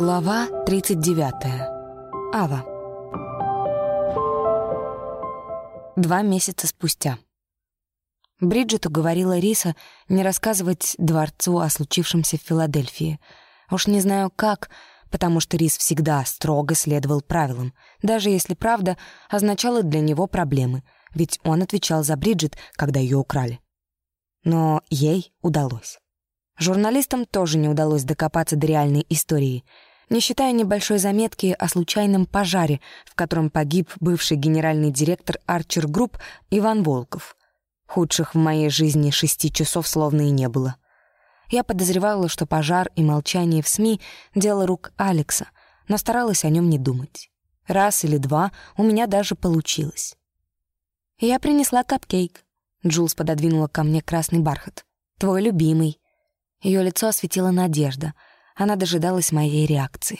Глава 39. Ава. Два месяца спустя. Бриджит уговорила Риса не рассказывать дворцу о случившемся в Филадельфии. Уж не знаю как, потому что Рис всегда строго следовал правилам, даже если правда означала для него проблемы, ведь он отвечал за Бриджит, когда ее украли. Но ей удалось. Журналистам тоже не удалось докопаться до реальной истории, не считая небольшой заметки о случайном пожаре, в котором погиб бывший генеральный директор Арчер Групп Иван Волков. Худших в моей жизни шести часов словно и не было. Я подозревала, что пожар и молчание в СМИ — дело рук Алекса, но старалась о нем не думать. Раз или два у меня даже получилось. Я принесла капкейк. Джулс пододвинула ко мне красный бархат. «Твой любимый». Ее лицо осветила надежда. Она дожидалась моей реакции.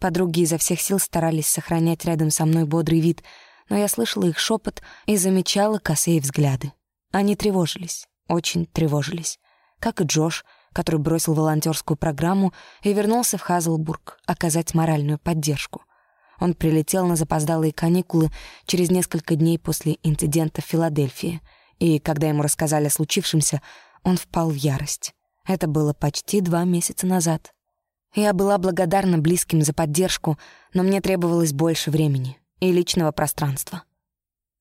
Подруги изо всех сил старались сохранять рядом со мной бодрый вид, но я слышала их шепот и замечала косые взгляды. Они тревожились, очень тревожились. Как и Джош, который бросил волонтерскую программу и вернулся в Хазлбург оказать моральную поддержку. Он прилетел на запоздалые каникулы через несколько дней после инцидента в Филадельфии, и когда ему рассказали о случившемся, он впал в ярость. Это было почти два месяца назад. Я была благодарна близким за поддержку, но мне требовалось больше времени и личного пространства.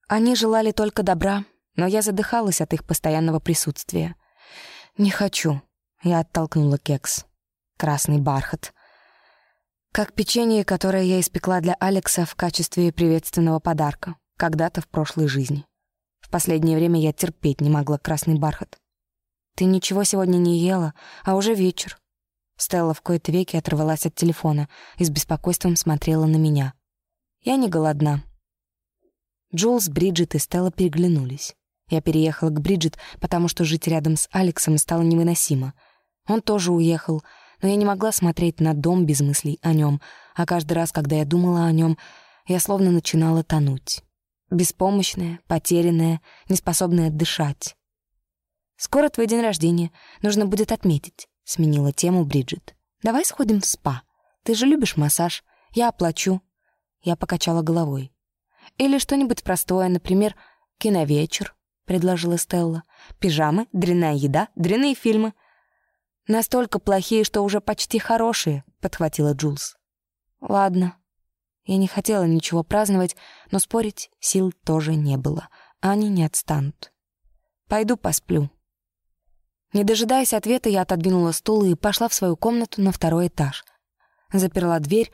Они желали только добра, но я задыхалась от их постоянного присутствия. «Не хочу», — я оттолкнула кекс. Красный бархат. Как печенье, которое я испекла для Алекса в качестве приветственного подарка, когда-то в прошлой жизни. В последнее время я терпеть не могла красный бархат. «Ты ничего сегодня не ела, а уже вечер». Стелла в кои-то веки оторвалась от телефона и с беспокойством смотрела на меня. «Я не голодна». Джулс, Бриджит и Стелла переглянулись. Я переехала к Бриджит, потому что жить рядом с Алексом стало невыносимо. Он тоже уехал, но я не могла смотреть на дом без мыслей о нем, а каждый раз, когда я думала о нем, я словно начинала тонуть. Беспомощная, потерянная, неспособная дышать. «Скоро твой день рождения. Нужно будет отметить», — сменила тему Бриджит. «Давай сходим в спа. Ты же любишь массаж. Я оплачу». Я покачала головой. «Или что-нибудь простое, например, киновечер», — предложила Стелла. «Пижамы, дрянная еда, дрянные фильмы». «Настолько плохие, что уже почти хорошие», — подхватила Джулс. «Ладно». Я не хотела ничего праздновать, но спорить сил тоже не было. Они не отстанут. «Пойду посплю». Не дожидаясь ответа, я отодвинула стул и пошла в свою комнату на второй этаж. Заперла дверь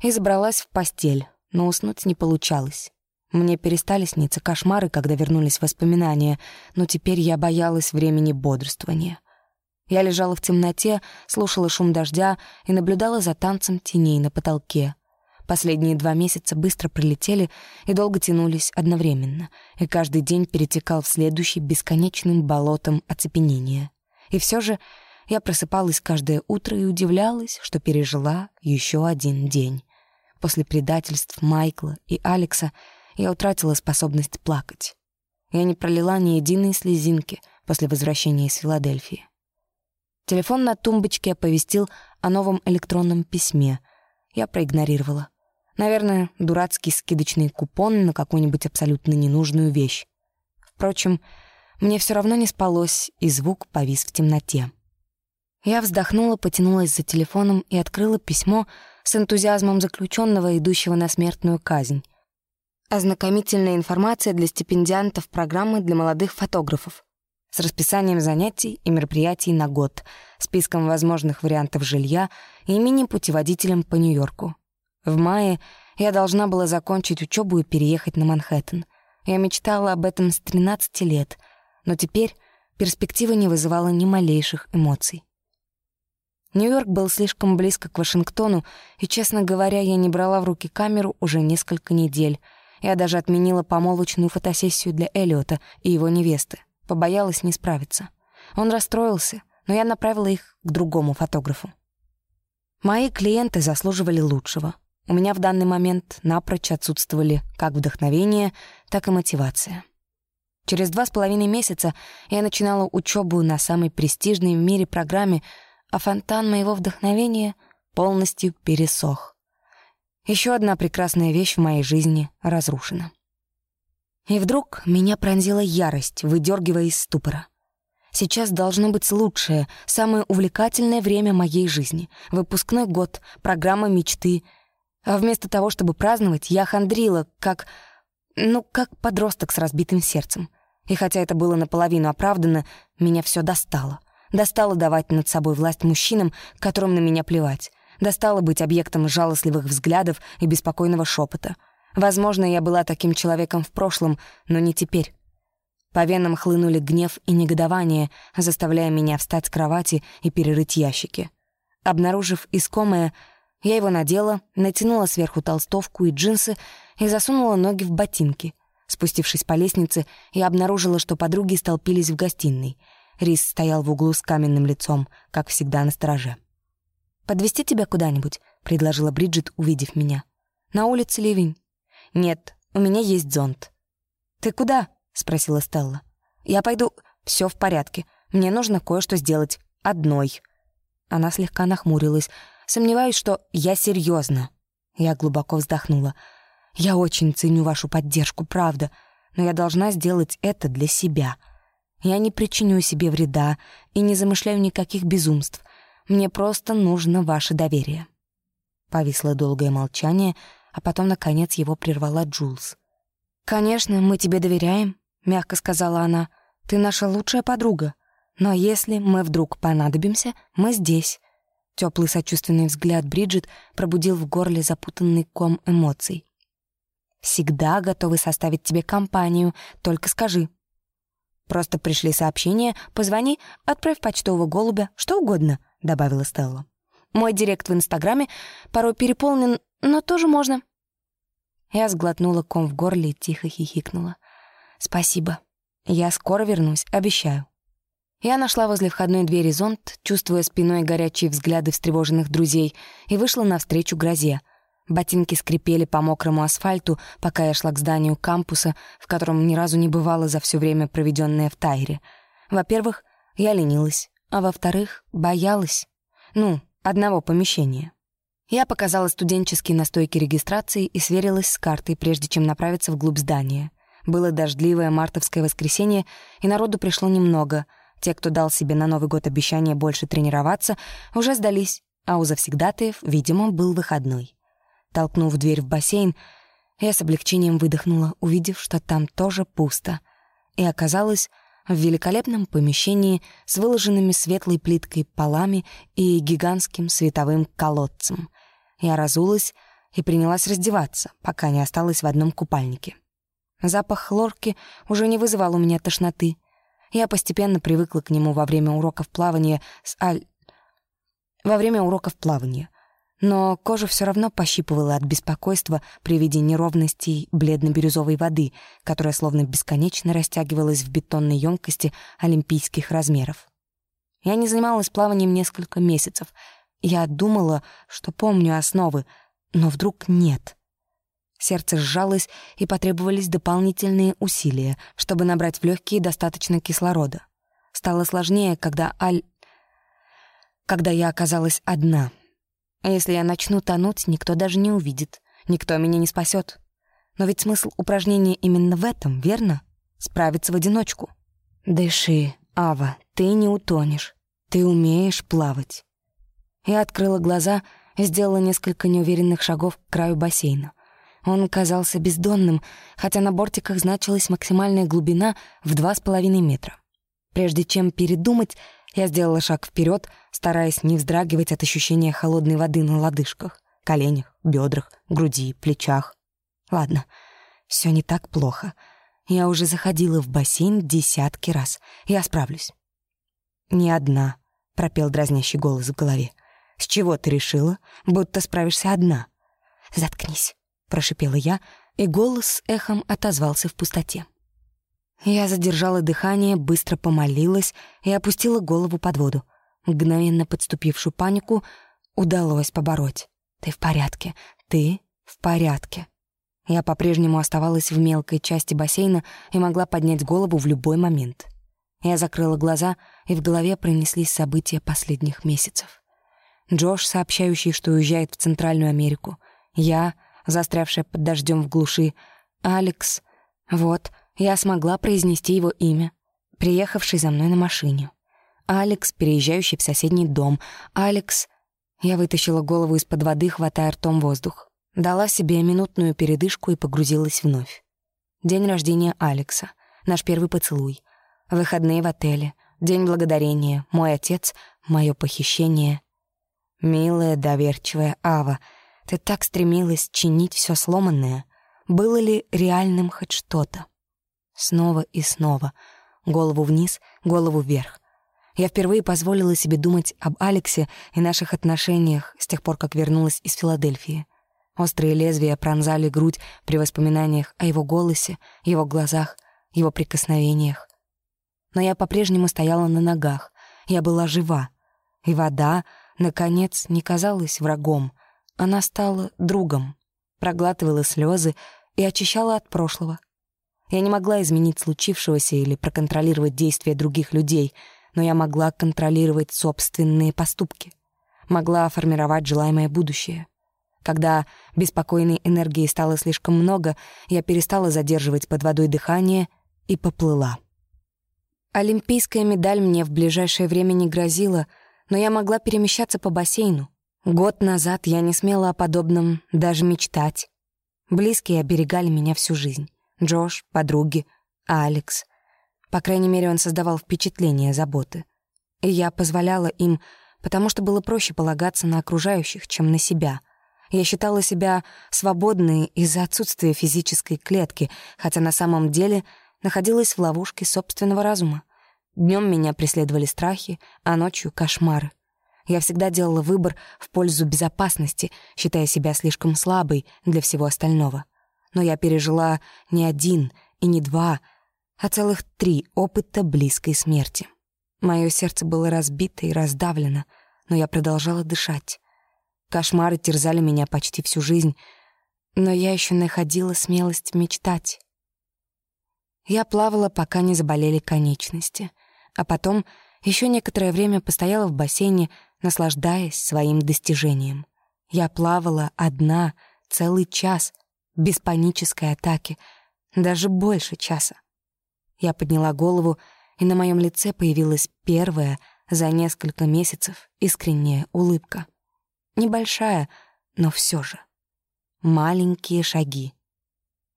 и забралась в постель, но уснуть не получалось. Мне перестали сниться кошмары, когда вернулись воспоминания, но теперь я боялась времени бодрствования. Я лежала в темноте, слушала шум дождя и наблюдала за танцем теней на потолке. Последние два месяца быстро пролетели и долго тянулись одновременно, и каждый день перетекал в следующий бесконечным болотом оцепенения. И все же я просыпалась каждое утро и удивлялась, что пережила еще один день. После предательств Майкла и Алекса я утратила способность плакать. Я не пролила ни единой слезинки после возвращения из Филадельфии. Телефон на тумбочке оповестил о новом электронном письме. Я проигнорировала. Наверное, дурацкий скидочный купон на какую-нибудь абсолютно ненужную вещь. Впрочем, мне все равно не спалось, и звук повис в темноте. Я вздохнула, потянулась за телефоном и открыла письмо с энтузиазмом заключенного, идущего на смертную казнь. Ознакомительная информация для стипендиантов программы для молодых фотографов с расписанием занятий и мероприятий на год, списком возможных вариантов жилья и мини-путеводителем по Нью-Йорку. В мае я должна была закончить учебу и переехать на Манхэттен. Я мечтала об этом с 13 лет — но теперь перспектива не вызывала ни малейших эмоций. Нью-Йорк был слишком близко к Вашингтону, и, честно говоря, я не брала в руки камеру уже несколько недель. Я даже отменила помолвочную фотосессию для Эллиота и его невесты. Побоялась не справиться. Он расстроился, но я направила их к другому фотографу. Мои клиенты заслуживали лучшего. У меня в данный момент напрочь отсутствовали как вдохновение, так и мотивация. Через два с половиной месяца я начинала учебу на самой престижной в мире программе, а фонтан моего вдохновения полностью пересох. Еще одна прекрасная вещь в моей жизни разрушена. И вдруг меня пронзила ярость, выдергивая из ступора. Сейчас должно быть лучшее, самое увлекательное время моей жизни. Выпускной год, программа мечты. А вместо того, чтобы праздновать, я хандрила, как... Ну, как подросток с разбитым сердцем. И хотя это было наполовину оправдано, меня все достало. Достало давать над собой власть мужчинам, которым на меня плевать. Достало быть объектом жалостливых взглядов и беспокойного шепота. Возможно, я была таким человеком в прошлом, но не теперь. По венам хлынули гнев и негодование, заставляя меня встать с кровати и перерыть ящики. Обнаружив искомое, я его надела, натянула сверху толстовку и джинсы и засунула ноги в ботинки. Спустившись по лестнице, я обнаружила, что подруги столпились в гостиной. Рис стоял в углу с каменным лицом, как всегда на стороже. «Подвести тебя куда-нибудь?» — предложила Бриджит, увидев меня. «На улице ливень». «Нет, у меня есть зонт». «Ты куда?» — спросила Стелла. «Я пойду...» Все в порядке. Мне нужно кое-что сделать. Одной». Она слегка нахмурилась. «Сомневаюсь, что я серьезно. Я глубоко вздохнула. «Я очень ценю вашу поддержку, правда, но я должна сделать это для себя. Я не причиню себе вреда и не замышляю никаких безумств. Мне просто нужно ваше доверие». Повисло долгое молчание, а потом, наконец, его прервала Джулс. «Конечно, мы тебе доверяем мягко сказала она. «Ты наша лучшая подруга. Но если мы вдруг понадобимся, мы здесь». Теплый сочувственный взгляд Бриджит пробудил в горле запутанный ком эмоций. «Всегда готовы составить тебе компанию, только скажи». «Просто пришли сообщения, позвони, отправь почтового голубя, что угодно», — добавила Стелла. «Мой директ в Инстаграме порой переполнен, но тоже можно». Я сглотнула ком в горле и тихо хихикнула. «Спасибо. Я скоро вернусь, обещаю». Я нашла возле входной двери зонт, чувствуя спиной горячие взгляды встревоженных друзей, и вышла навстречу грозе. Ботинки скрипели по мокрому асфальту, пока я шла к зданию кампуса, в котором ни разу не бывала за все время, проведенное в Тайре. Во-первых, я ленилась, а во-вторых, боялась. Ну, одного помещения. Я показала студенческие настойки регистрации и сверилась с картой, прежде чем направиться вглубь здания. Было дождливое мартовское воскресенье, и народу пришло немного. Те, кто дал себе на Новый год обещание больше тренироваться, уже сдались, а у завсегдатаев, видимо, был выходной. Толкнув дверь в бассейн, я с облегчением выдохнула, увидев, что там тоже пусто. И оказалась в великолепном помещении с выложенными светлой плиткой полами и гигантским световым колодцем. Я разулась и принялась раздеваться, пока не осталась в одном купальнике. Запах хлорки уже не вызывал у меня тошноты. Я постепенно привыкла к нему во время уроков плавания с Аль... Во время уроков плавания. Но кожа все равно пощипывала от беспокойства при виде неровностей бледно-бирюзовой воды, которая словно бесконечно растягивалась в бетонной емкости олимпийских размеров. Я не занималась плаванием несколько месяцев. Я думала, что помню основы, но вдруг нет. Сердце сжалось, и потребовались дополнительные усилия, чтобы набрать в легкие достаточно кислорода. Стало сложнее, когда Аль... Когда я оказалась одна. А если я начну тонуть, никто даже не увидит. Никто меня не спасет. Но ведь смысл упражнения именно в этом, верно? Справиться в одиночку. Дыши, Ава, ты не утонешь. Ты умеешь плавать. Я открыла глаза и сделала несколько неуверенных шагов к краю бассейна. Он казался бездонным, хотя на бортиках значилась максимальная глубина в два с половиной метра. Прежде чем передумать, я сделала шаг вперед, стараясь не вздрагивать от ощущения холодной воды на лодыжках, коленях, бедрах, груди, плечах. Ладно, все не так плохо. Я уже заходила в бассейн десятки раз. Я справлюсь. «Не одна», — пропел дразнящий голос в голове. «С чего ты решила, будто справишься одна?» «Заткнись», — прошипела я, и голос эхом отозвался в пустоте. Я задержала дыхание, быстро помолилась и опустила голову под воду. Мгновенно подступившую панику удалось побороть. «Ты в порядке, ты в порядке». Я по-прежнему оставалась в мелкой части бассейна и могла поднять голову в любой момент. Я закрыла глаза, и в голове пронеслись события последних месяцев. Джош, сообщающий, что уезжает в Центральную Америку. Я, застрявшая под дождем в глуши. Алекс. Вот, я смогла произнести его имя, приехавший за мной на машине. Алекс, переезжающий в соседний дом. Алекс... Я вытащила голову из-под воды, хватая ртом воздух. Дала себе минутную передышку и погрузилась вновь. День рождения Алекса. Наш первый поцелуй. Выходные в отеле. День благодарения. Мой отец. Мое похищение. Милая, доверчивая Ава, ты так стремилась чинить все сломанное. Было ли реальным хоть что-то? Снова и снова. Голову вниз, голову вверх. Я впервые позволила себе думать об Алексе и наших отношениях с тех пор, как вернулась из Филадельфии. Острые лезвия пронзали грудь при воспоминаниях о его голосе, его глазах, его прикосновениях. Но я по-прежнему стояла на ногах. Я была жива. И вода, наконец, не казалась врагом. Она стала другом. Проглатывала слезы и очищала от прошлого. Я не могла изменить случившегося или проконтролировать действия других людей — но я могла контролировать собственные поступки, могла формировать желаемое будущее. Когда беспокойной энергии стало слишком много, я перестала задерживать под водой дыхание и поплыла. Олимпийская медаль мне в ближайшее время не грозила, но я могла перемещаться по бассейну. Год назад я не смела о подобном даже мечтать. Близкие оберегали меня всю жизнь. Джош, подруги, Алекс — по крайней мере, он создавал впечатление заботы. И я позволяла им, потому что было проще полагаться на окружающих, чем на себя. Я считала себя свободной из-за отсутствия физической клетки, хотя на самом деле находилась в ловушке собственного разума. Днем меня преследовали страхи, а ночью — кошмары. Я всегда делала выбор в пользу безопасности, считая себя слишком слабой для всего остального. Но я пережила не один и не два — а целых три опыта близкой смерти. Мое сердце было разбито и раздавлено, но я продолжала дышать. Кошмары терзали меня почти всю жизнь, но я еще находила смелость мечтать. Я плавала, пока не заболели конечности, а потом еще некоторое время постояла в бассейне, наслаждаясь своим достижением. Я плавала одна целый час, без панической атаки, даже больше часа. Я подняла голову, и на моем лице появилась первая за несколько месяцев искренняя улыбка. Небольшая, но все же. Маленькие шаги.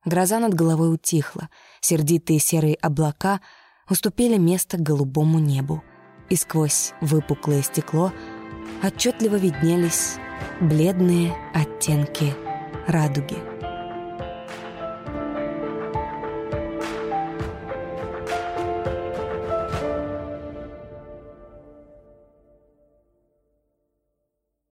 Гроза над головой утихла, сердитые серые облака уступили место голубому небу, и сквозь выпуклое стекло отчетливо виднелись бледные оттенки радуги.